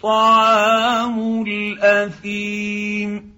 طعام الأثيم.